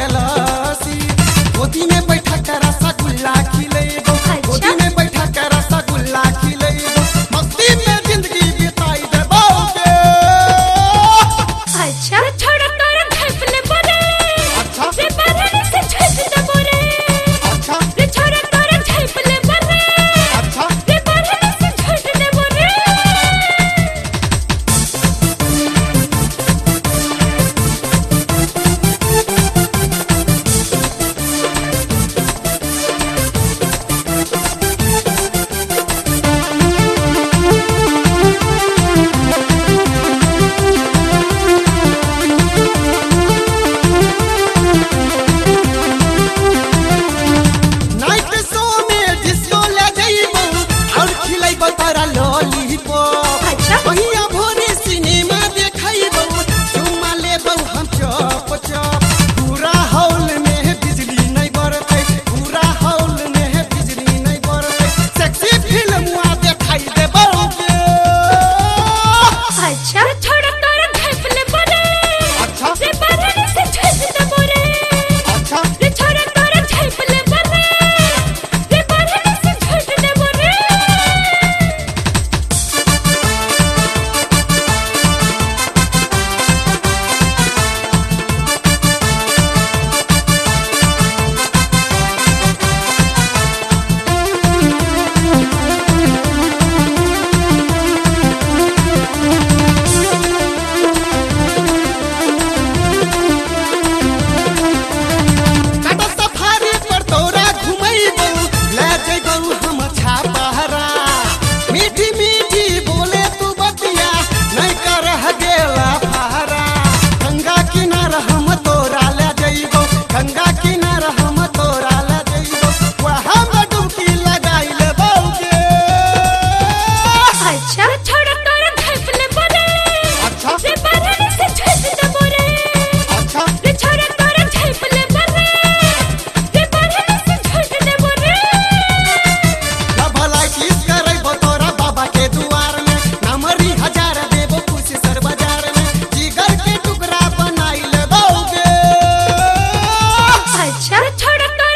ಚಲೋ ahora